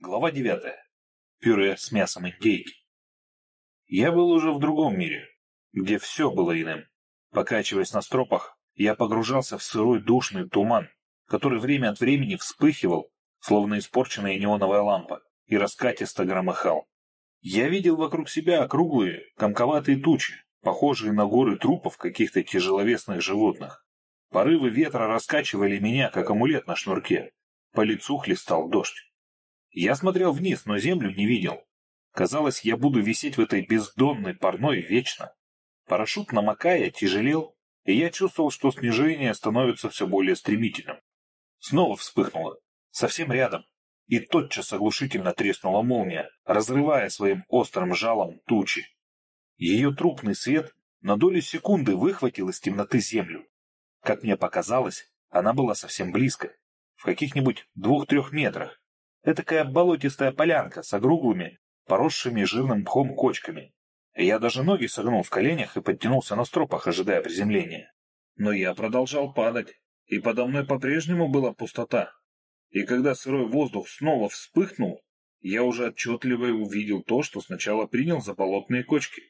Глава девятая. Пюре с мясом индейки. Я был уже в другом мире, где все было иным. Покачиваясь на стропах, я погружался в сырой душный туман, который время от времени вспыхивал, словно испорченная неоновая лампа, и раскатисто громыхал. Я видел вокруг себя округлые, комковатые тучи, похожие на горы трупов каких-то тяжеловесных животных. Порывы ветра раскачивали меня, как амулет на шнурке. По лицу хлестал дождь. Я смотрел вниз, но землю не видел. Казалось, я буду висеть в этой бездонной парной вечно. Парашют, намокая, тяжелел, и я чувствовал, что снижение становится все более стремительным. Снова вспыхнуло. Совсем рядом. И тотчас оглушительно треснула молния, разрывая своим острым жалом тучи. Ее трупный свет на долю секунды выхватил из темноты землю. Как мне показалось, она была совсем близко, в каких-нибудь двух-трех метрах, Этакая болотистая полянка с огруглыми, поросшими жирным мхом кочками. Я даже ноги согнул в коленях и подтянулся на стропах, ожидая приземления. Но я продолжал падать, и подо мной по-прежнему была пустота. И когда сырой воздух снова вспыхнул, я уже отчетливо увидел то, что сначала принял за болотные кочки.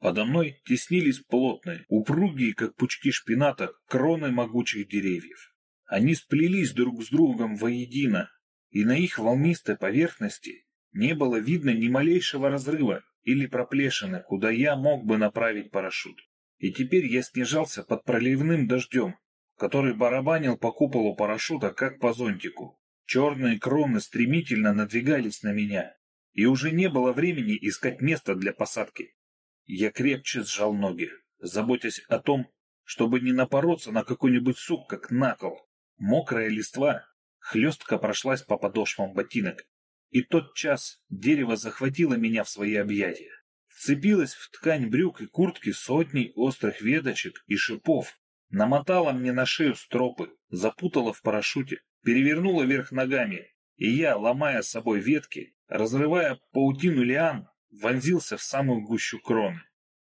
Подо мной теснились плотные, упругие, как пучки шпината, кроны могучих деревьев. Они сплелись друг с другом воедино, и на их волнистой поверхности не было видно ни малейшего разрыва или проплешины, куда я мог бы направить парашют. И теперь я снижался под проливным дождем, который барабанил по куполу парашюта, как по зонтику. Черные кроны стремительно надвигались на меня, и уже не было времени искать место для посадки. Я крепче сжал ноги, заботясь о том, чтобы не напороться на какой-нибудь сук, как на кол. Мокрая листва хлестко прошлась по подошвам ботинок, и тот час дерево захватило меня в свои объятия. Вцепилось в ткань брюк и куртки сотней острых веточек и шипов, намотала мне на шею стропы, запутала в парашюте, перевернула вверх ногами, и я, ломая с собой ветки, разрывая паутину лиан, вонзился в самую гущу кроны.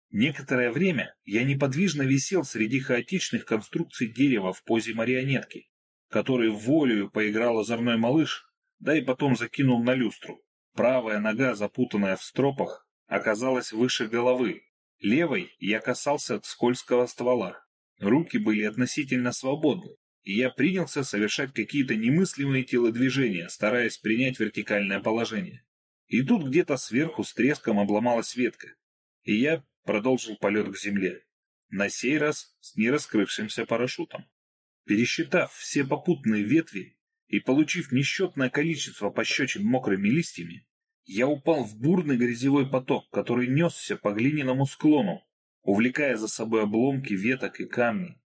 Некоторое время я неподвижно висел среди хаотичных конструкций дерева в позе марионетки, который волею поиграл озорной малыш, да и потом закинул на люстру. Правая нога, запутанная в стропах, оказалась выше головы. Левой я касался от скользкого ствола. Руки были относительно свободны, и я принялся совершать какие-то немыслимые телодвижения, стараясь принять вертикальное положение. И тут где-то сверху с треском обломалась ветка, и я продолжил полет к земле. На сей раз с нераскрывшимся парашютом. Пересчитав все попутные ветви и получив несчетное количество пощечин мокрыми листьями, я упал в бурный грязевой поток, который несся по глиняному склону, увлекая за собой обломки веток и камни.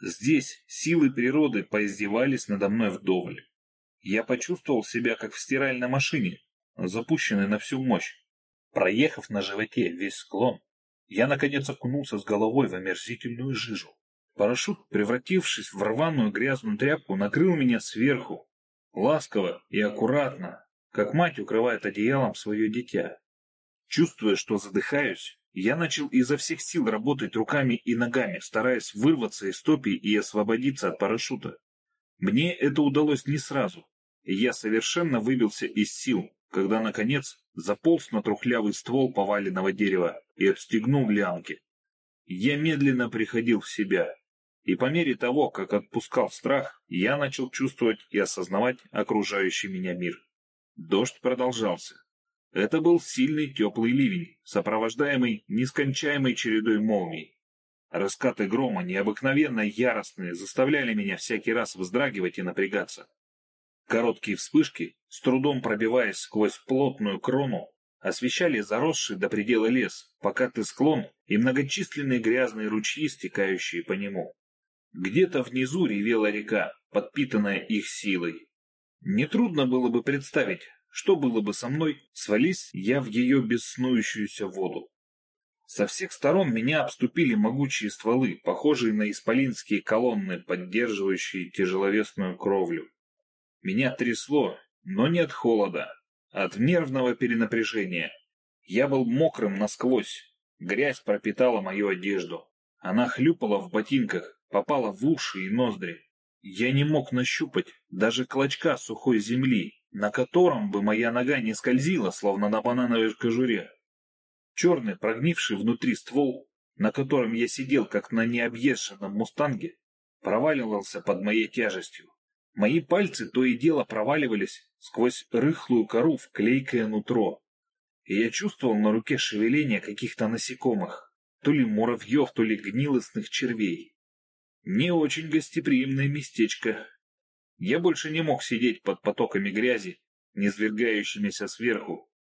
Здесь силы природы поиздевались надо мной вдоволь. Я почувствовал себя как в стиральной машине, запущенной на всю мощь. Проехав на животе весь склон, я наконец окунулся с головой в омерзительную жижу. Парашют, превратившись в рваную грязную тряпку, накрыл меня сверху, ласково и аккуратно, как мать укрывает одеялом свое дитя. Чувствуя, что задыхаюсь, я начал изо всех сил работать руками и ногами, стараясь вырваться из топи и освободиться от парашюта. Мне это удалось не сразу, и я совершенно выбился из сил, когда, наконец, заполз на трухлявый ствол поваленного дерева и отстегнул лямки. Я медленно приходил в себя. И по мере того, как отпускал страх, я начал чувствовать и осознавать окружающий меня мир. Дождь продолжался. Это был сильный теплый ливень, сопровождаемый нескончаемой чередой молний. Раскаты грома, необыкновенно яростные, заставляли меня всякий раз вздрагивать и напрягаться. Короткие вспышки, с трудом пробиваясь сквозь плотную крону, освещали заросший до предела лес, покатый склон и многочисленные грязные ручьи, стекающие по нему. Где-то внизу ревела река, подпитанная их силой. Нетрудно было бы представить, что было бы со мной, свались я в ее бесснующуюся воду. Со всех сторон меня обступили могучие стволы, похожие на исполинские колонны, поддерживающие тяжеловесную кровлю. Меня трясло, но не от холода, а от нервного перенапряжения. Я был мокрым насквозь, грязь пропитала мою одежду. Она хлюпала в ботинках, попала в уши и ноздри. Я не мог нащупать даже клочка сухой земли, на котором бы моя нога не скользила, словно на банановой кожуре. Черный, прогнивший внутри ствол, на котором я сидел, как на необъезженном мустанге, проваливался под моей тяжестью. Мои пальцы то и дело проваливались сквозь рыхлую кору в клейкое нутро. И я чувствовал на руке шевеление каких-то насекомых, то ли муравьев, то ли гнилостных червей. Не очень гостеприимное местечко. Я больше не мог сидеть под потоками грязи, низвергающимися сверху,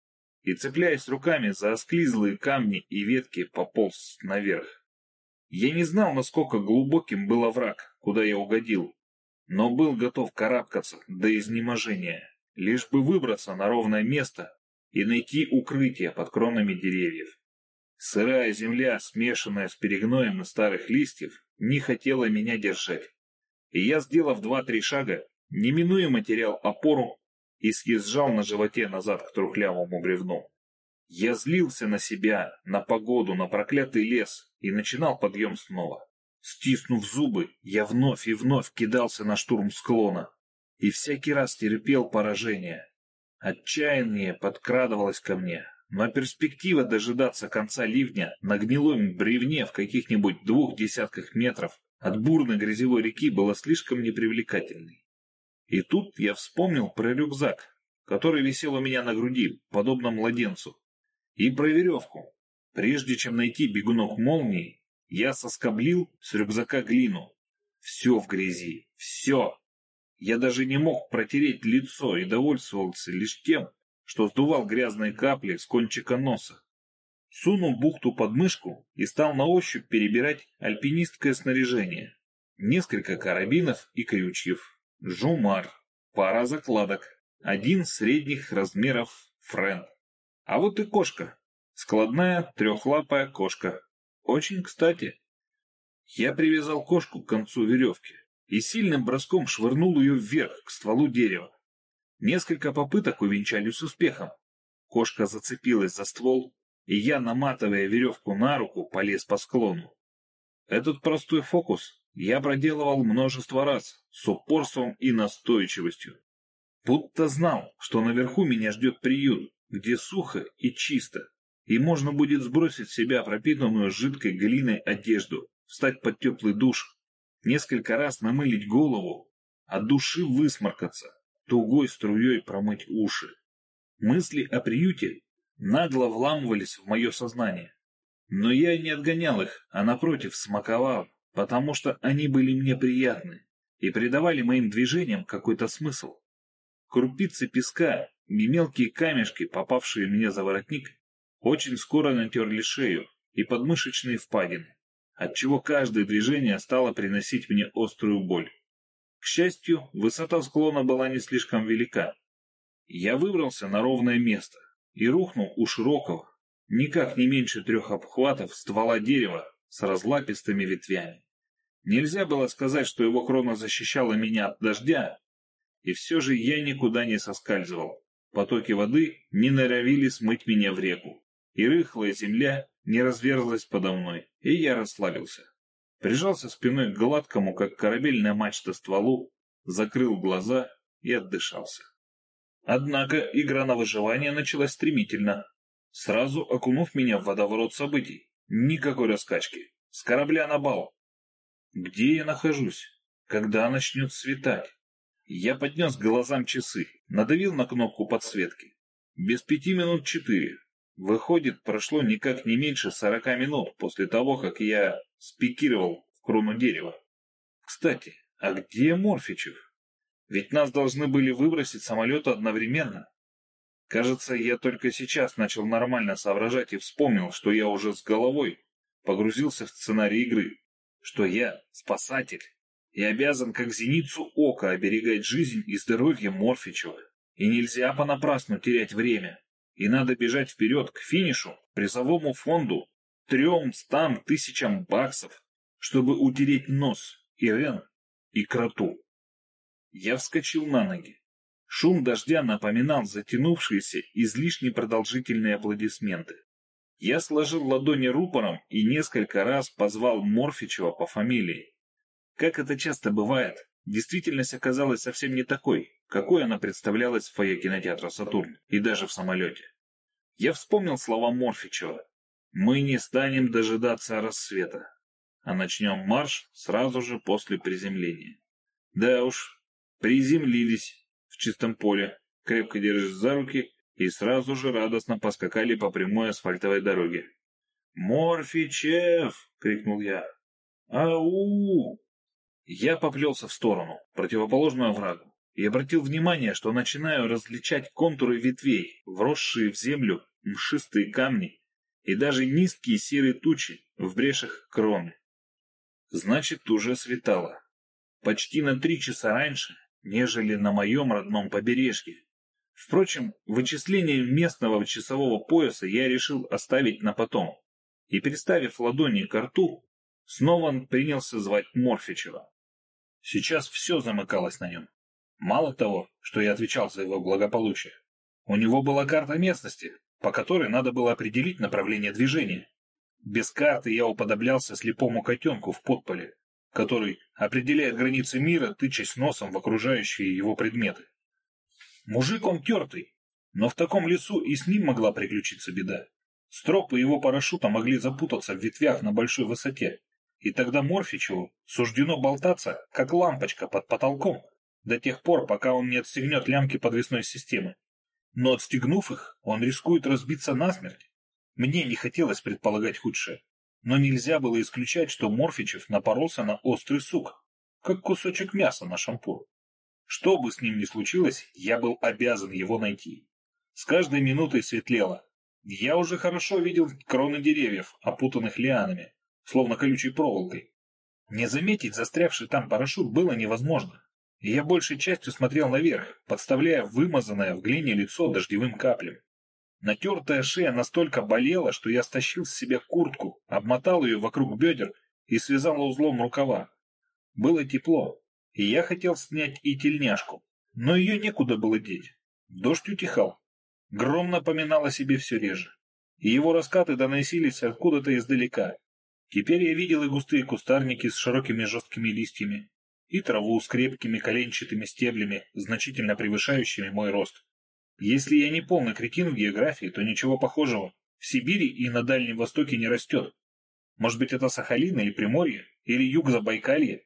и, цепляясь руками за осклизлые камни и ветки, пополз наверх. Я не знал, насколько глубоким был овраг, куда я угодил, но был готов карабкаться до изнеможения, лишь бы выбраться на ровное место и найти укрытие под кронами деревьев. Сырая земля, смешанная с перегноем из старых листьев, не хотела меня держать. И я, сделав два-три шага, неминуемо терял опору и съезжал на животе назад к трухлявому бревну. Я злился на себя, на погоду, на проклятый лес и начинал подъем снова. Стиснув зубы, я вновь и вновь кидался на штурм склона и всякий раз терпел поражение. Отчаяние подкрадывалось ко мне, но перспектива дожидаться конца ливня на гнилом бревне в каких-нибудь двух десятках метров от бурной грязевой реки была слишком непривлекательной. И тут я вспомнил про рюкзак, который висел у меня на груди, подобно младенцу, и про веревку. Прежде чем найти бегунок молнии, я соскоблил с рюкзака глину. Все в грязи, все. Я даже не мог протереть лицо и довольствовался лишь тем, что сдувал грязные капли с кончика носа. Сунул бухту под мышку и стал на ощупь перебирать альпинистское снаряжение. Несколько карабинов и крючьев, жумар, пара закладок, один средних размеров френд. А вот и кошка. Складная трехлапая кошка. Очень кстати. Я привязал кошку к концу веревки и сильным броском швырнул ее вверх, к стволу дерева. Несколько попыток увенчались успехом. Кошка зацепилась за ствол, и я, наматывая веревку на руку, полез по склону. Этот простой фокус я проделывал множество раз, с упорством и настойчивостью. Будто знал, что наверху меня ждет приют, где сухо и чисто, и можно будет сбросить с себя пропитанную жидкой глиной одежду, встать под теплый душ, несколько раз намылить голову, от души высморкаться, тугой струей промыть уши. Мысли о приюте нагло вламывались в мое сознание. Но я не отгонял их, а напротив смаковал, потому что они были мне приятны и придавали моим движениям какой-то смысл. Крупицы песка и мелкие камешки, попавшие мне за воротник, очень скоро натерли шею и подмышечные впадины, отчего каждое движение стало приносить мне острую боль. К счастью, высота склона была не слишком велика. Я выбрался на ровное место и рухнул у широкого, никак не меньше трех обхватов ствола дерева с разлапистыми ветвями. Нельзя было сказать, что его крона защищала меня от дождя, и все же я никуда не соскальзывал. Потоки воды не норовили смыть меня в реку, и рыхлая земля не разверзлась подо мной, и я расслабился прижался спиной к гладкому, как корабельная мачта стволу, закрыл глаза и отдышался. Однако игра на выживание началась стремительно, сразу окунув меня в водоворот событий. Никакой раскачки. С корабля на бал. Где я нахожусь? Когда начнет светать? Я поднес к глазам часы, надавил на кнопку подсветки. Без пяти минут четыре. Выходит, прошло никак не меньше сорока минут после того, как я спикировал в крону дерева. Кстати, а где Морфичев? Ведь нас должны были выбросить самолет одновременно. Кажется, я только сейчас начал нормально соображать и вспомнил, что я уже с головой погрузился в сценарий игры, что я спасатель и обязан как зеницу ока оберегать жизнь и здоровье Морфичева. И нельзя понапрасну терять время, и надо бежать вперед к финишу, призовому фонду трем стам тысячам баксов, чтобы утереть нос Ирен и кроту. Я вскочил на ноги. Шум дождя напоминал затянувшиеся излишне продолжительные аплодисменты. Я сложил ладони рупором и несколько раз позвал Морфичева по фамилии. Как это часто бывает, действительность оказалась совсем не такой, какой она представлялась в фойе кинотеатра «Сатурн» и даже в самолете. Я вспомнил слова Морфичева. «Мы не станем дожидаться рассвета, а начнем марш сразу же после приземления». Да уж, приземлились в чистом поле, крепко держась за руки и сразу же радостно поскакали по прямой асфальтовой дороге. «Морфичев!» — крикнул я. «Ау!» Я поплелся в сторону, противоположную оврагу, и обратил внимание, что начинаю различать контуры ветвей, вросшие в землю мшистые камни и даже низкие серые тучи в брешах кроны. Значит, уже светало. Почти на три часа раньше, нежели на моем родном побережье. Впрочем, вычисление местного часового пояса я решил оставить на потом. И, переставив ладони к рту, снова принялся звать Морфичева. Сейчас все замыкалось на нем. Мало того, что я отвечал за его благополучие, у него была карта местности, по которой надо было определить направление движения. Без карты я уподоблялся слепому котенку в подполе, который определяет границы мира, тычась носом в окружающие его предметы. Мужик он тертый, но в таком лесу и с ним могла приключиться беда. Стропы его парашюта могли запутаться в ветвях на большой высоте, и тогда Морфичеву суждено болтаться, как лампочка под потолком, до тех пор, пока он не отстегнет лямки подвесной системы. Но отстегнув их, он рискует разбиться насмерть. Мне не хотелось предполагать худшее, но нельзя было исключать, что Морфичев напоролся на острый сук, как кусочек мяса на шампур. Что бы с ним ни случилось, я был обязан его найти. С каждой минутой светлело. Я уже хорошо видел кроны деревьев, опутанных лианами, словно колючей проволокой. Не заметить застрявший там парашют было невозможно я большей частью смотрел наверх, подставляя вымазанное в глине лицо дождевым каплям. Натертая шея настолько болела, что я стащил с себя куртку, обмотал ее вокруг бедер и связал узлом рукава. Было тепло, и я хотел снять и тельняшку, но ее некуда было деть. Дождь утихал. Гром напоминал о себе все реже, и его раскаты доносились откуда-то издалека. Теперь я видел и густые кустарники с широкими жесткими листьями, и траву с крепкими коленчатыми стеблями, значительно превышающими мой рост. Если я не полный кретин в географии, то ничего похожего в Сибири и на Дальнем Востоке не растет. Может быть, это Сахалин или Приморье, или юг Забайкалье?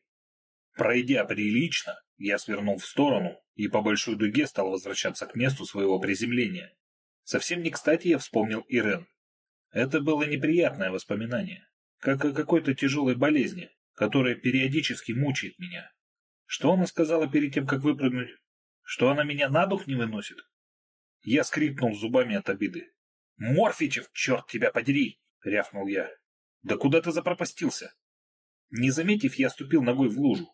Пройдя прилично, я свернул в сторону и по большой дуге стал возвращаться к месту своего приземления. Совсем не кстати я вспомнил Ирен. Это было неприятное воспоминание, как о какой-то тяжелой болезни, которая периодически мучает меня. Что она сказала перед тем, как выпрыгнуть? Что она меня на дух не выносит? Я скрипнул зубами от обиды. «Морфичев, черт тебя подери!» — рявкнул я. «Да куда ты запропастился?» Не заметив, я ступил ногой в лужу.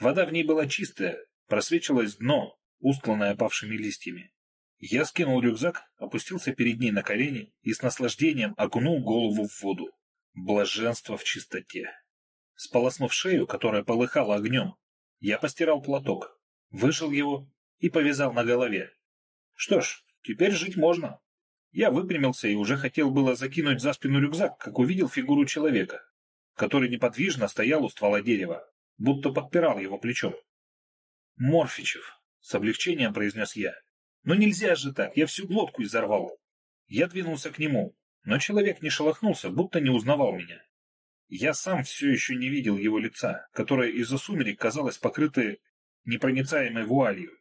Вода в ней была чистая, просвечивалось дно, устланное опавшими листьями. Я скинул рюкзак, опустился перед ней на колени и с наслаждением окунул голову в воду. Блаженство в чистоте. Сполоснув шею, которая полыхала огнем, я постирал платок, вышел его и повязал на голове. Что ж, теперь жить можно. Я выпрямился и уже хотел было закинуть за спину рюкзак, как увидел фигуру человека, который неподвижно стоял у ствола дерева, будто подпирал его плечом. «Морфичев», — с облегчением произнес я. «Но нельзя же так, я всю глотку изорвал». Я двинулся к нему, но человек не шелохнулся, будто не узнавал меня. Я сам все еще не видел его лица, которое из-за сумерек казалось покрытое непроницаемой вуалью.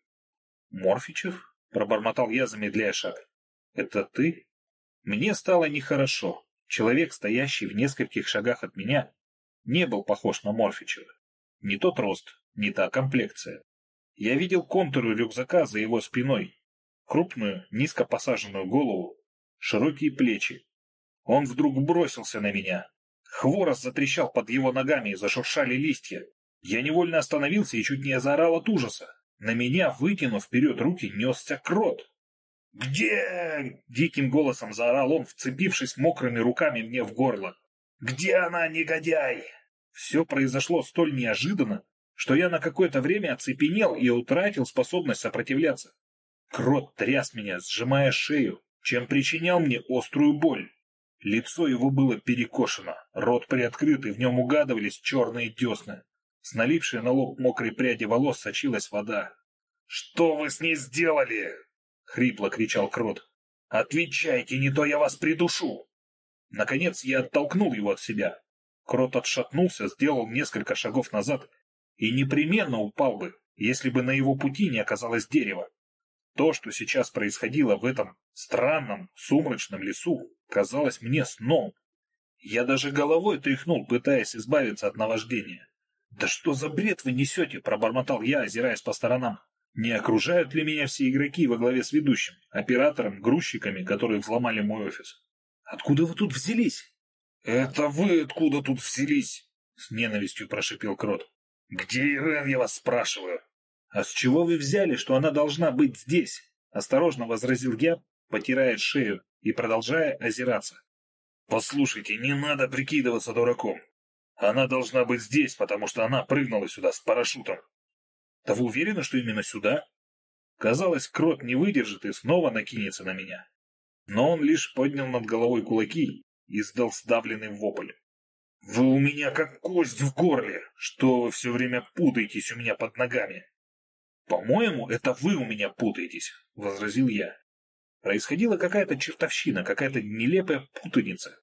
«Морфичев?» — пробормотал я, замедляя шаг. «Это ты?» Мне стало нехорошо. Человек, стоящий в нескольких шагах от меня, не был похож на Морфичева. Не тот рост, не та комплекция. Я видел контуры рюкзака за его спиной, крупную, низко посаженную голову, широкие плечи. Он вдруг бросился на меня, Хворост затрещал под его ногами и зашуршали листья. Я невольно остановился и чуть не заорал от ужаса. На меня, вытянув вперед руки, несся крот. «Где?» — диким голосом заорал он, вцепившись мокрыми руками мне в горло. «Где она, негодяй?» Все произошло столь неожиданно, что я на какое-то время оцепенел и утратил способность сопротивляться. Крот тряс меня, сжимая шею, чем причинял мне острую боль. Лицо его было перекошено, рот приоткрыт, и в нем угадывались черные десны. С налипшей на лоб мокрой пряди волос сочилась вода. «Что вы с ней сделали?» — хрипло кричал Крот. «Отвечайте, не то я вас придушу!» Наконец я оттолкнул его от себя. Крот отшатнулся, сделал несколько шагов назад и непременно упал бы, если бы на его пути не оказалось дерево. То, что сейчас происходило в этом странном, сумрачном лесу, казалось мне сном. Я даже головой тряхнул, пытаясь избавиться от наваждения. «Да что за бред вы несете?» – пробормотал я, озираясь по сторонам. «Не окружают ли меня все игроки во главе с ведущим, оператором, грузчиками, которые взломали мой офис? Откуда вы тут взялись?» «Это вы откуда тут взялись?» – с ненавистью прошипел Крот. «Где Ирен, я вас спрашиваю?» «А с чего вы взяли, что она должна быть здесь?» — осторожно возразил я, потирая шею и продолжая озираться. «Послушайте, не надо прикидываться дураком. Она должна быть здесь, потому что она прыгнула сюда с парашютом». «Да вы уверены, что именно сюда?» Казалось, крот не выдержит и снова накинется на меня. Но он лишь поднял над головой кулаки и издал сдавленный вопль. «Вы у меня как кость в горле! Что вы все время путаетесь у меня под ногами?» «По-моему, это вы у меня путаетесь», — возразил я. Происходила какая-то чертовщина, какая-то нелепая путаница.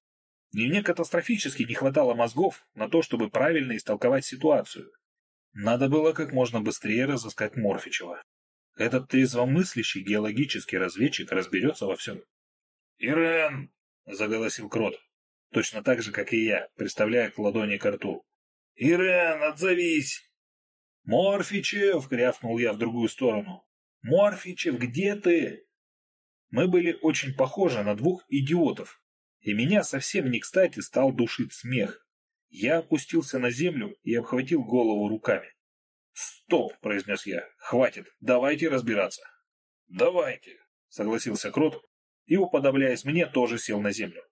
Мне катастрофически не хватало мозгов на то, чтобы правильно истолковать ситуацию. Надо было как можно быстрее разыскать Морфичева. Этот трезвомыслящий геологический разведчик разберется во всем. «Ирен!» — заголосил Крот. Точно так же, как и я, представляя к ладони к рту. «Ирен, отзовись!» «Морфичев!» — крявкнул я в другую сторону. «Морфичев, где ты?» Мы были очень похожи на двух идиотов, и меня совсем не кстати стал душить смех. Я опустился на землю и обхватил голову руками. «Стоп!» — произнес я. «Хватит, давайте разбираться». «Давайте!» — согласился Крот и, уподобляясь мне, тоже сел на землю.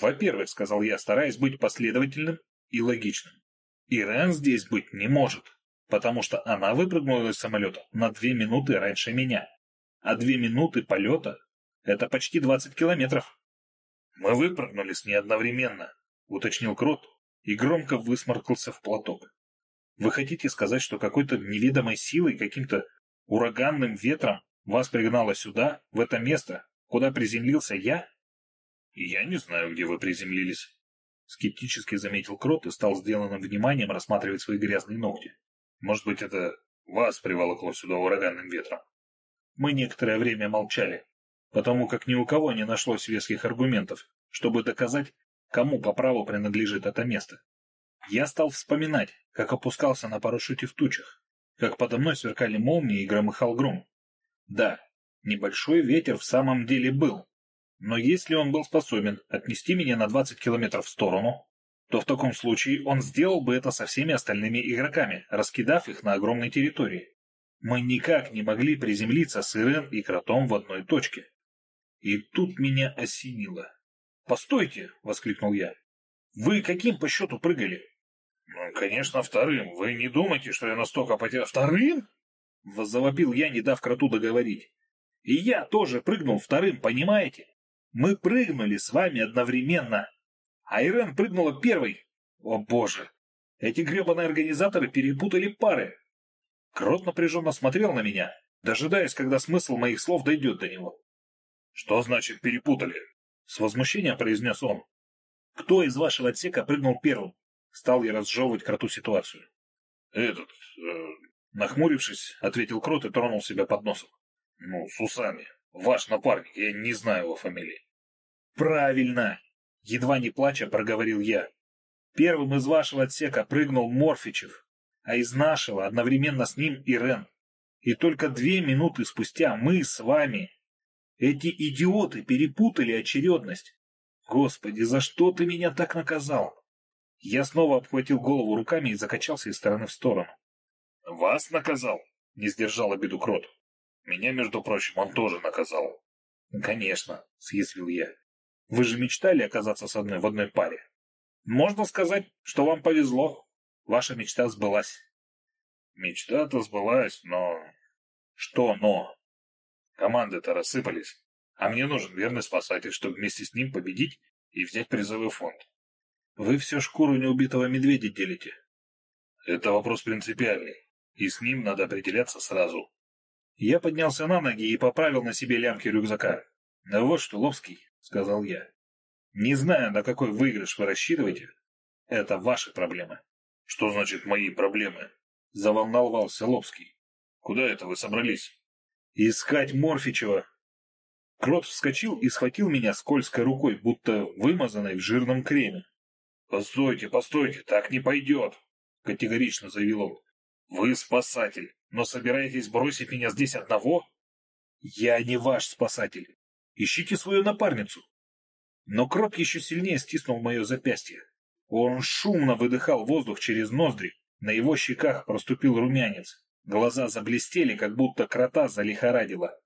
«Во-первых, — сказал я, стараясь быть последовательным и логичным, — Ирен здесь быть не может потому что она выпрыгнула из самолета на две минуты раньше меня. А две минуты полета — это почти двадцать километров. Мы выпрыгнули с ней одновременно, уточнил Крот и громко высморкался в платок. Вы хотите сказать, что какой-то неведомой силой, каким-то ураганным ветром вас пригнало сюда, в это место, куда приземлился я? Я не знаю, где вы приземлились. Скептически заметил Крот и стал сделанным вниманием рассматривать свои грязные ногти. Может быть, это вас приволокло сюда ураганным ветром? Мы некоторое время молчали, потому как ни у кого не нашлось веских аргументов, чтобы доказать, кому по праву принадлежит это место. Я стал вспоминать, как опускался на парашюте в тучах, как подо мной сверкали молнии и громыхал гром. Да, небольшой ветер в самом деле был, но если он был способен отнести меня на 20 километров в сторону, то в таком случае он сделал бы это со всеми остальными игроками, раскидав их на огромной территории. Мы никак не могли приземлиться с Ирен и Кротом в одной точке. И тут меня осенило. «Постойте!» — воскликнул я. «Вы каким по счету прыгали?» «Ну, конечно, вторым. Вы не думайте, что я настолько потерял...» «Вторым?» — воззавопил я, не дав Кроту договорить. «И я тоже прыгнул вторым, понимаете? Мы прыгнули с вами одновременно, а Ирен прыгнула первой. О боже! Эти гребаные организаторы перепутали пары. Крот напряженно смотрел на меня, дожидаясь, когда смысл моих слов дойдет до него. «Что значит перепутали?» С возмущением произнес он. «Кто из вашего отсека прыгнул первым?» Стал я разжевывать кроту ситуацию. «Этот...» э, Нахмурившись, ответил Крот и тронул себя под носом. «Ну, с усами. Ваш напарник, я не знаю его фамилии». «Правильно!» Едва не плача проговорил я. Первым из вашего отсека прыгнул Морфичев, а из нашего одновременно с ним Ирен. И только две минуты спустя мы с вами. Эти идиоты перепутали очередность. Господи, за что ты меня так наказал? Я снова обхватил голову руками и закачался из стороны в сторону. «Вас наказал?» — не сдержал обиду Крот. «Меня, между прочим, он тоже наказал». «Конечно», — съязвил я. Вы же мечтали оказаться со мной в одной паре. Можно сказать, что вам повезло. Ваша мечта сбылась. Мечта-то сбылась, но... Что но? Команды-то рассыпались. А мне нужен верный спасатель, чтобы вместе с ним победить и взять призовой фонд. Вы все шкуру неубитого медведя делите. Это вопрос принципиальный, и с ним надо определяться сразу. Я поднялся на ноги и поправил на себе лямки рюкзака. «Ну вот что, Лобский», — сказал я. «Не знаю, на какой выигрыш вы рассчитываете. Это ваши проблемы». «Что значит мои проблемы?» — заволновался Лобский. «Куда это вы собрались?» «Искать Морфичева». Крот вскочил и схватил меня скользкой рукой, будто вымазанной в жирном креме. «Постойте, постойте, так не пойдет!» — категорично заявил он. «Вы спасатель, но собираетесь бросить меня здесь одного?» «Я не ваш спасатель. Ищите свою напарницу». Но Крот еще сильнее стиснул мое запястье. Он шумно выдыхал воздух через ноздри, на его щеках проступил румянец. Глаза заблестели, как будто крота залихорадило.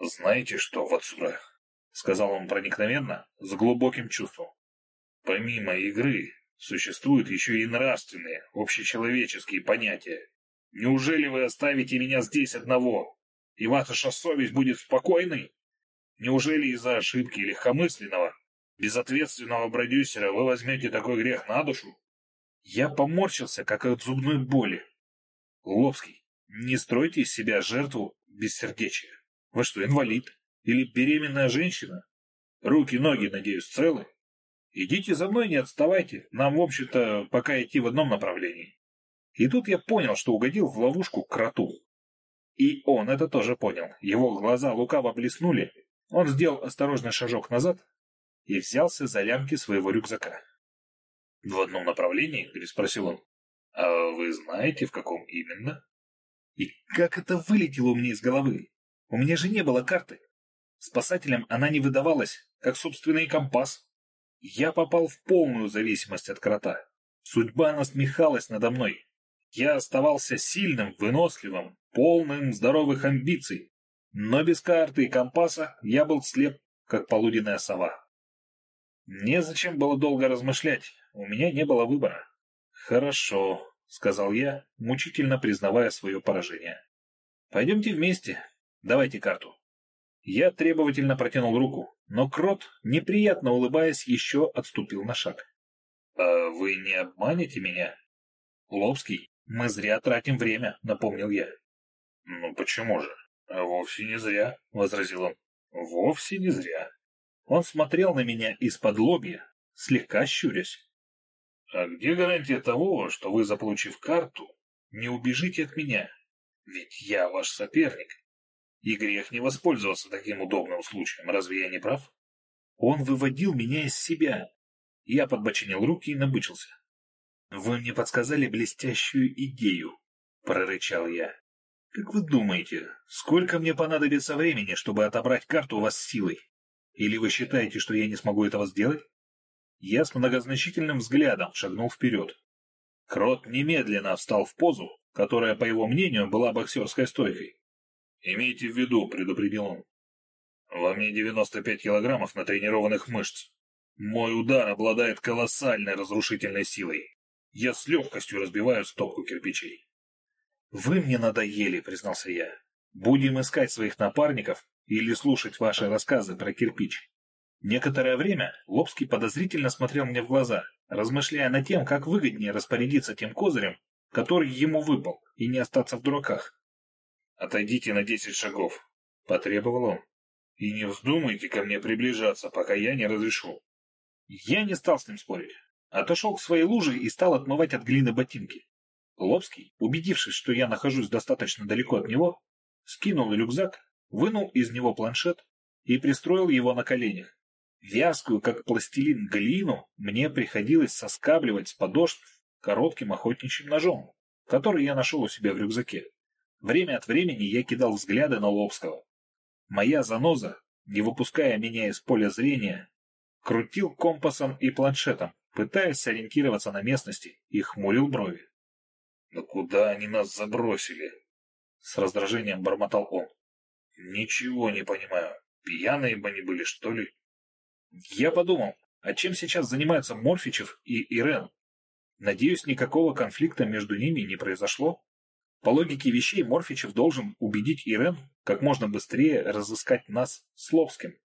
«Знаете что, Вацура?» — сказал он проникновенно, с глубоким чувством. «Помимо игры существуют еще и нравственные, общечеловеческие понятия. Неужели вы оставите меня здесь одного, и ваша совесть будет спокойной? Неужели из-за ошибки легкомысленного, безответственного продюсера вы возьмете такой грех на душу?» Я поморщился, как от зубной боли. Лобский, не стройте из себя жертву бессердечия. Вы что, инвалид? Или беременная женщина? Руки-ноги, надеюсь, целы? Идите за мной, не отставайте. Нам, в общем-то, пока идти в одном направлении. И тут я понял, что угодил в ловушку кроту. И он это тоже понял. Его глаза лукаво блеснули. Он сделал осторожный шажок назад и взялся за лямки своего рюкзака. «В одном направлении?» — переспросил он. «А вы знаете, в каком именно?» И как это вылетело у меня из головы? У меня же не было карты. Спасателям она не выдавалась, как собственный компас. Я попал в полную зависимость от крота. Судьба насмехалась надо мной. Я оставался сильным, выносливым, полным здоровых амбиций. Но без карты и компаса я был слеп, как полуденная сова. Незачем было долго размышлять, у меня не было выбора. «Хорошо», — сказал я, мучительно признавая свое поражение. «Пойдемте вместе, Давайте карту. Я требовательно протянул руку, но Крот, неприятно улыбаясь, еще отступил на шаг. «А вы не обманете меня?» «Лобский, мы зря тратим время», — напомнил я. «Ну почему же? А вовсе не зря», — возразил он. «Вовсе не зря». Он смотрел на меня из-под лобья, слегка щурясь. «А где гарантия того, что вы, заполучив карту, не убежите от меня? Ведь я ваш соперник, и грех не воспользоваться таким удобным случаем, разве я не прав? Он выводил меня из себя. Я подбочинил руки и набычился. «Вы мне подсказали блестящую идею», — прорычал я. «Как вы думаете, сколько мне понадобится времени, чтобы отобрать карту у вас силой? Или вы считаете, что я не смогу этого сделать?» Я с многозначительным взглядом шагнул вперед. Крот немедленно встал в позу, которая, по его мнению, была боксерской стойкой. «Имейте в виду», — предупредил он. «Во мне 95 килограммов натренированных мышц. Мой удар обладает колоссальной разрушительной силой. Я с легкостью разбиваю стопку кирпичей». «Вы мне надоели», — признался я. «Будем искать своих напарников или слушать ваши рассказы про кирпич». Некоторое время Лобский подозрительно смотрел мне в глаза, размышляя над тем, как выгоднее распорядиться тем козырем, который ему выпал, и не остаться в дураках. «Отойдите на десять шагов», — потребовал он. «И не вздумайте ко мне приближаться, пока я не разрешу». Я не стал с ним спорить. Отошел к своей луже и стал отмывать от глины ботинки. Лобский, убедившись, что я нахожусь достаточно далеко от него, скинул рюкзак, вынул из него планшет и пристроил его на коленях. Вязкую, как пластилин, глину мне приходилось соскабливать с подошв коротким охотничьим ножом, который я нашел у себя в рюкзаке. Время от времени я кидал взгляды на Лобского. Моя заноза, не выпуская меня из поля зрения, крутил компасом и планшетом, пытаясь сориентироваться на местности, и хмурил брови. «Да куда они нас забросили?» С раздражением бормотал он. «Ничего не понимаю. Пьяные бы они были, что ли?» Я подумал, а чем сейчас занимаются Морфичев и Ирен? Надеюсь, никакого конфликта между ними не произошло? По логике вещей Морфичев должен убедить Ирен как можно быстрее разыскать нас с Лобским.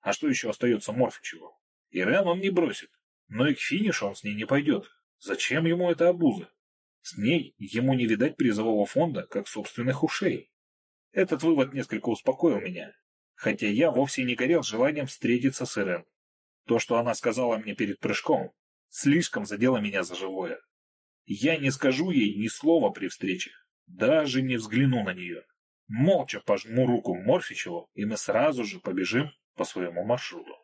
А что еще остается Морфичеву? Ирен он не бросит, но и к финишу он с ней не пойдет. Зачем ему эта обуза? С ней ему не видать призового фонда, как собственных ушей. Этот вывод несколько успокоил меня, хотя я вовсе не горел желанием встретиться с Ирен. То, что она сказала мне перед прыжком, слишком задело меня за живое. Я не скажу ей ни слова при встрече, даже не взгляну на нее. Молча пожму руку Морфичеву, и мы сразу же побежим по своему маршруту.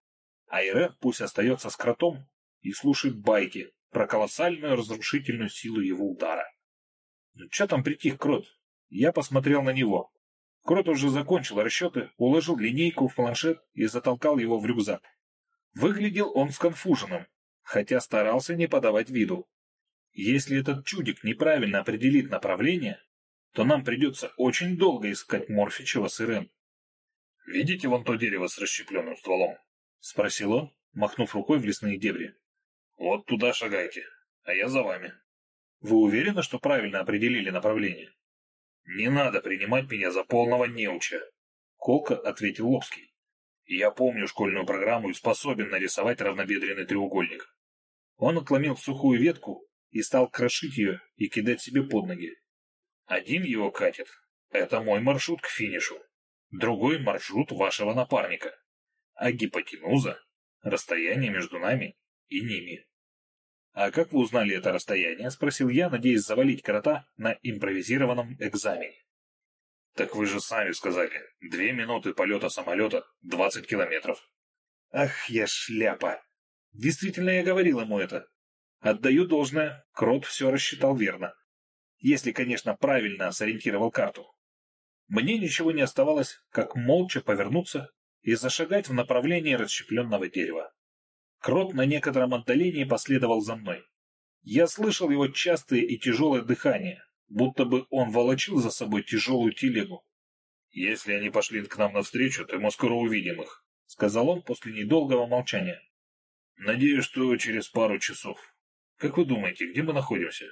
А Ирен пусть остается с кротом и слушает байки про колоссальную разрушительную силу его удара. Ну, что там притих крот? Я посмотрел на него. Крот уже закончил расчеты, уложил линейку в планшет и затолкал его в рюкзак. Выглядел он сконфуженным, хотя старался не подавать виду. Если этот чудик неправильно определит направление, то нам придется очень долго искать Морфичева с Ирен. «Видите вон то дерево с расщепленным стволом?» — спросил он, махнув рукой в лесные дебри. «Вот туда шагайте, а я за вами». «Вы уверены, что правильно определили направление?» «Не надо принимать меня за полного неуча», — колко ответил Лобский. «Я помню школьную программу и способен нарисовать равнобедренный треугольник». Он отломил сухую ветку и стал крошить ее и кидать себе под ноги. Один его катит. Это мой маршрут к финишу. Другой маршрут вашего напарника. А гипотенуза — расстояние между нами и ними. «А как вы узнали это расстояние?» — спросил я, надеясь завалить крота на импровизированном экзамене. «Так вы же сами сказали. Две минуты полета самолета — двадцать километров». «Ах, я шляпа! Действительно, я говорил ему это. Отдаю должное, крот все рассчитал верно если, конечно, правильно сориентировал карту. Мне ничего не оставалось, как молча повернуться и зашагать в направлении расщепленного дерева. Крот на некотором отдалении последовал за мной. Я слышал его частое и тяжелое дыхание, будто бы он волочил за собой тяжелую телегу. «Если они пошли к нам навстречу, то мы скоро увидим их», — сказал он после недолгого молчания. «Надеюсь, что через пару часов. Как вы думаете, где мы находимся?»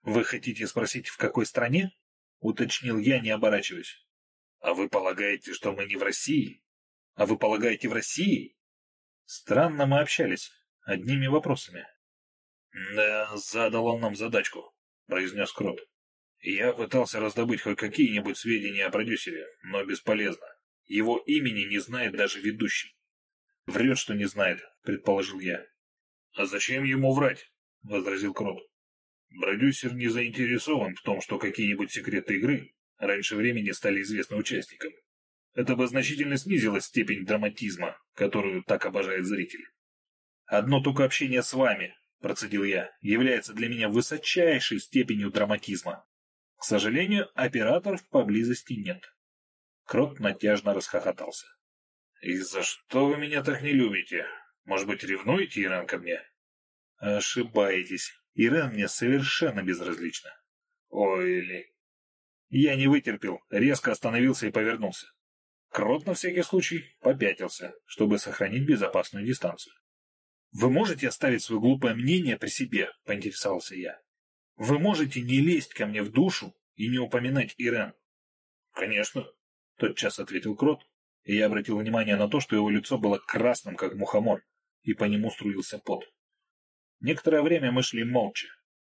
«Вы хотите спросить, в какой стране?» — уточнил я, не оборачиваясь. «А вы полагаете, что мы не в России? А вы полагаете, в России?» Странно мы общались, одними вопросами. «Да, задал он нам задачку», — произнес Крот. «Я пытался раздобыть хоть какие-нибудь сведения о продюсере, но бесполезно. Его имени не знает даже ведущий». «Врет, что не знает», — предположил я. «А зачем ему врать?» — возразил Крот. Продюсер не заинтересован в том, что какие-нибудь секреты игры раньше времени стали известны участникам. Это бы значительно снизило степень драматизма, которую так обожает зритель. «Одно только общение с вами», — процедил я, — «является для меня высочайшей степенью драматизма. К сожалению, операторов поблизости нет». Крот натяжно расхохотался. «И за что вы меня так не любите? Может быть, ревнуете, Иран, ко мне?» «Ошибаетесь. Ирен мне совершенно безразлична. Ой, ли. Я не вытерпел, резко остановился и повернулся. Крот на всякий случай попятился, чтобы сохранить безопасную дистанцию. «Вы можете оставить свое глупое мнение при себе?» — поинтересовался я. «Вы можете не лезть ко мне в душу и не упоминать Ирен?» «Конечно», — тотчас ответил Крот, и я обратил внимание на то, что его лицо было красным, как мухомор, и по нему струился пот. Некоторое время мы шли молча.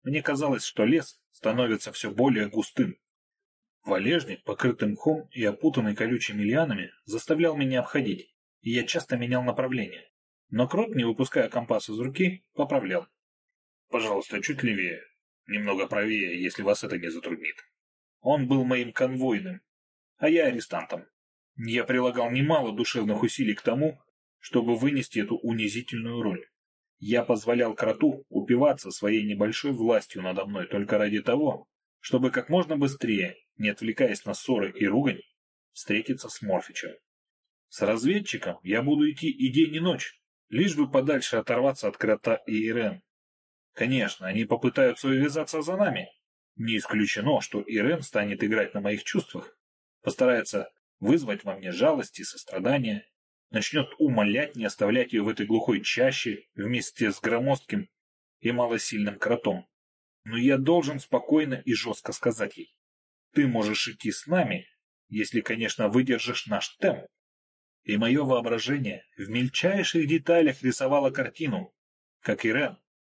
Мне казалось, что лес становится все более густым. Валежник, покрытый мхом и опутанный колючими лианами, заставлял меня обходить, и я часто менял направление. Но Крот, не выпуская компас из руки, поправлял. «Пожалуйста, чуть левее. Немного правее, если вас это не затруднит». Он был моим конвойным, а я арестантом. Я прилагал немало душевных усилий к тому, чтобы вынести эту унизительную роль. Я позволял кроту упиваться своей небольшой властью надо мной только ради того, чтобы как можно быстрее, не отвлекаясь на ссоры и ругань, встретиться с Морфичем. С разведчиком я буду идти и день, и ночь, лишь бы подальше оторваться от крота и Ирен. Конечно, они попытаются увязаться за нами. Не исключено, что Ирен станет играть на моих чувствах, постарается вызвать во мне жалость и сострадание, начнет умолять не оставлять ее в этой глухой чаще вместе с громоздким и малосильным кротом. Но я должен спокойно и жестко сказать ей, ты можешь идти с нами, если, конечно, выдержишь наш темп. И мое воображение в мельчайших деталях рисовало картину, как Ирен,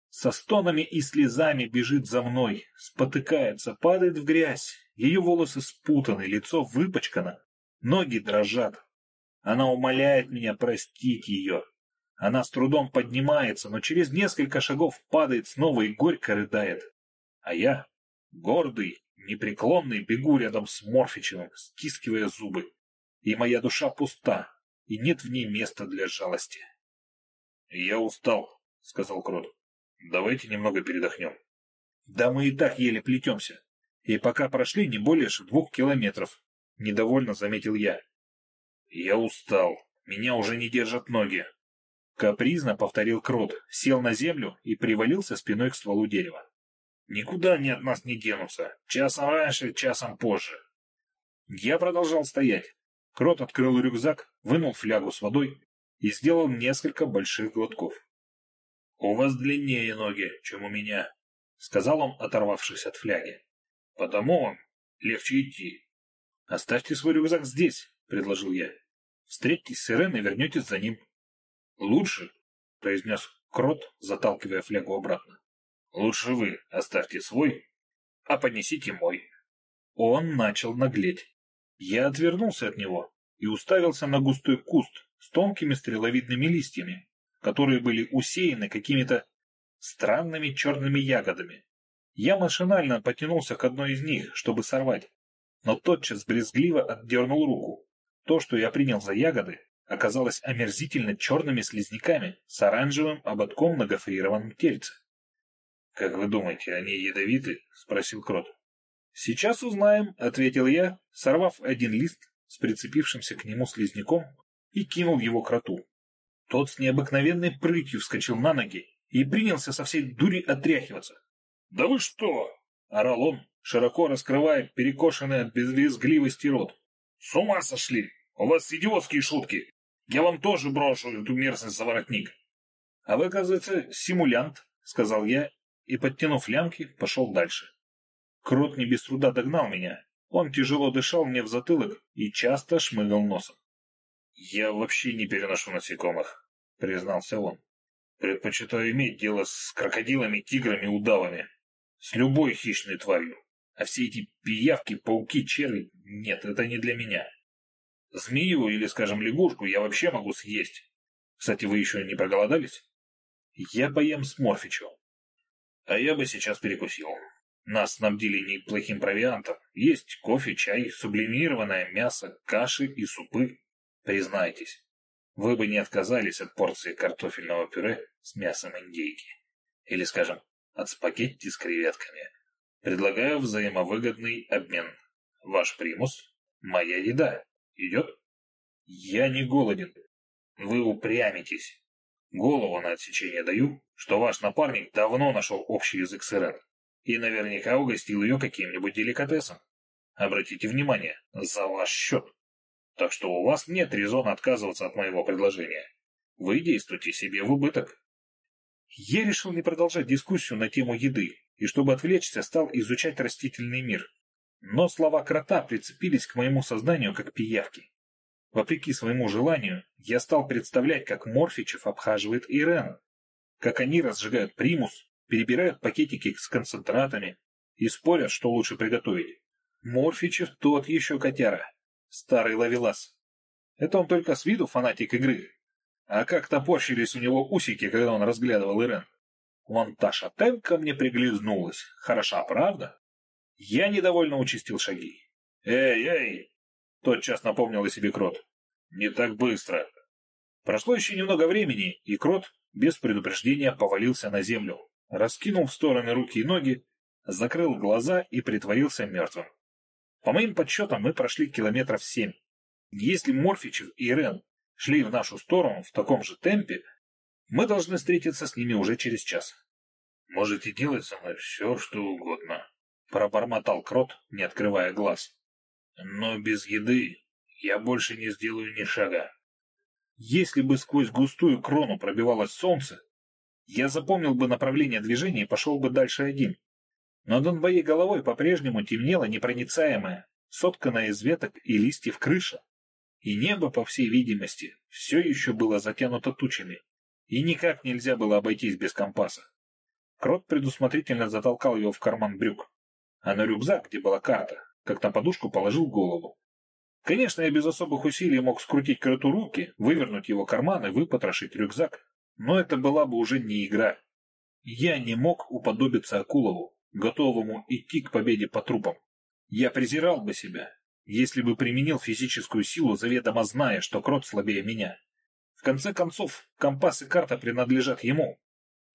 со стонами и слезами бежит за мной, спотыкается, падает в грязь. Ее волосы спутаны, лицо выпачкано, ноги дрожат. Она умоляет меня простить ее. Она с трудом поднимается, но через несколько шагов падает снова и горько рыдает. А я, гордый, непреклонный, бегу рядом с Морфичевым, стискивая зубы. И моя душа пуста, и нет в ней места для жалости. «Я устал», — сказал Крот. «Давайте немного передохнем». «Да мы и так еле плетемся. И пока прошли не более двух километров», — недовольно заметил я. «Я устал. Меня уже не держат ноги». Капризно повторил Крот, сел на землю и привалился спиной к стволу дерева. «Никуда они от нас не денутся. Часом раньше, часом позже». Я продолжал стоять. Крот открыл рюкзак, вынул флягу с водой и сделал несколько больших глотков. «У вас длиннее ноги, чем у меня», — сказал он, оторвавшись от фляги. «Потому вам легче идти». «Оставьте свой рюкзак здесь», — предложил я. «Встретьтесь с Ирен и вернетесь за ним». «Лучше», — произнес Крот, заталкивая флягу обратно. «Лучше вы оставьте свой, а поднесите мой». Он начал наглеть. Я отвернулся от него и уставился на густой куст с тонкими стреловидными листьями, которые были усеяны какими-то странными черными ягодами. Я машинально потянулся к одной из них, чтобы сорвать, но тотчас брезгливо отдернул руку. То, что я принял за ягоды, оказалось омерзительно черными слизняками с оранжевым ободком на гофрированном тельце. «Как вы думаете, они ядовиты?» — спросил Крот. «Сейчас узнаем», — ответил я, сорвав один лист с прицепившимся к нему слизняком и кинул его к роту. Тот с необыкновенной прытью вскочил на ноги и принялся со всей дури отряхиваться. «Да вы что?» — орал он, широко раскрывая перекошенный от безвизгливости рот. «С ума сошли! У вас идиотские шутки! Я вам тоже брошу эту мерзость за воротник!» «А вы, оказывается, симулянт», — сказал я, и, подтянув лямки, пошел дальше. Крот не без труда догнал меня. Он тяжело дышал мне в затылок и часто шмыгал носом. «Я вообще не переношу насекомых», — признался он. «Предпочитаю иметь дело с крокодилами, тиграми, удавами. С любой хищной тварью. А все эти пиявки, пауки, черви — нет, это не для меня. Змею или, скажем, лягушку я вообще могу съесть. Кстати, вы еще не проголодались? Я поем с Морфичем. А я бы сейчас перекусил. Нас снабдили неплохим провиантом. Есть кофе, чай, сублимированное мясо, каши и супы. Признайтесь, вы бы не отказались от порции картофельного пюре с мясом индейки. Или, скажем, от спагетти с креветками. Предлагаю взаимовыгодный обмен. Ваш примус – моя еда. Идет? Я не голоден. Вы упрямитесь. Голову на отсечение даю, что ваш напарник давно нашел общий язык с Ирен и наверняка угостил ее каким-нибудь деликатесом. Обратите внимание, за ваш счет. Так что у вас нет резона отказываться от моего предложения. Вы действуйте себе в убыток. Я решил не продолжать дискуссию на тему еды, и чтобы отвлечься, стал изучать растительный мир. Но слова крота прицепились к моему сознанию как пиявки. Вопреки своему желанию, я стал представлять, как Морфичев обхаживает Ирен, как они разжигают примус, перебирают пакетики с концентратами и спорят, что лучше приготовить. Морфичев тот еще котяра, старый ловелас. Это он только с виду фанатик игры. А как топорщились у него усики, когда он разглядывал Ирен. Вон та шатенка мне приглизнулась. Хороша, правда? Я недовольно участил шаги. «Эй, эй!» — тотчас напомнил о себе Крот. «Не так быстро!» Прошло еще немного времени, и Крот без предупреждения повалился на землю, раскинул в стороны руки и ноги, закрыл глаза и притворился мертвым. По моим подсчетам, мы прошли километров семь. Если Морфичев и Ирен шли в нашу сторону в таком же темпе, мы должны встретиться с ними уже через час. «Можете делать со мной все, что угодно», — пробормотал Крот, не открывая глаз. «Но без еды я больше не сделаю ни шага». Если бы сквозь густую крону пробивалось солнце, я запомнил бы направление движения и пошел бы дальше один. Но над моей головой по-прежнему темнела непроницаемая, сотканная из веток и листьев крыша. И небо, по всей видимости, все еще было затянуто тучами, и никак нельзя было обойтись без компаса. Крот предусмотрительно затолкал его в карман брюк, а на рюкзак, где была карта, как на подушку положил голову. Конечно, я без особых усилий мог скрутить кроту руки, вывернуть его карман и выпотрошить рюкзак, но это была бы уже не игра. Я не мог уподобиться Акулову, готовому идти к победе по трупам. Я презирал бы себя, если бы применил физическую силу, заведомо зная, что крот слабее меня. В конце концов, компас и карта принадлежат ему,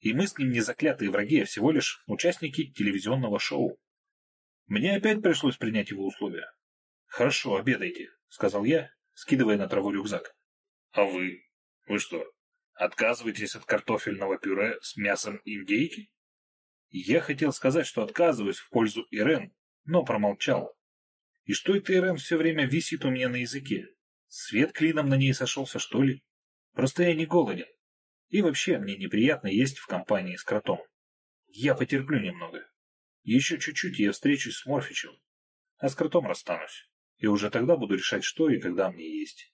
и мы с ним не заклятые враги, а всего лишь участники телевизионного шоу. Мне опять пришлось принять его условия. «Хорошо, обедайте», — сказал я, скидывая на траву рюкзак. «А вы? Вы что, отказываетесь от картофельного пюре с мясом индейки?» Я хотел сказать, что отказываюсь в пользу Ирен, но промолчал. И что это Ирен все время висит у меня на языке? Свет клином на ней сошелся, что ли? Просто я не голоден. И вообще мне неприятно есть в компании с кротом. Я потерплю немного. Еще чуть-чуть, я встречусь с Морфичем. А с кротом расстанусь. И уже тогда буду решать, что и когда мне есть.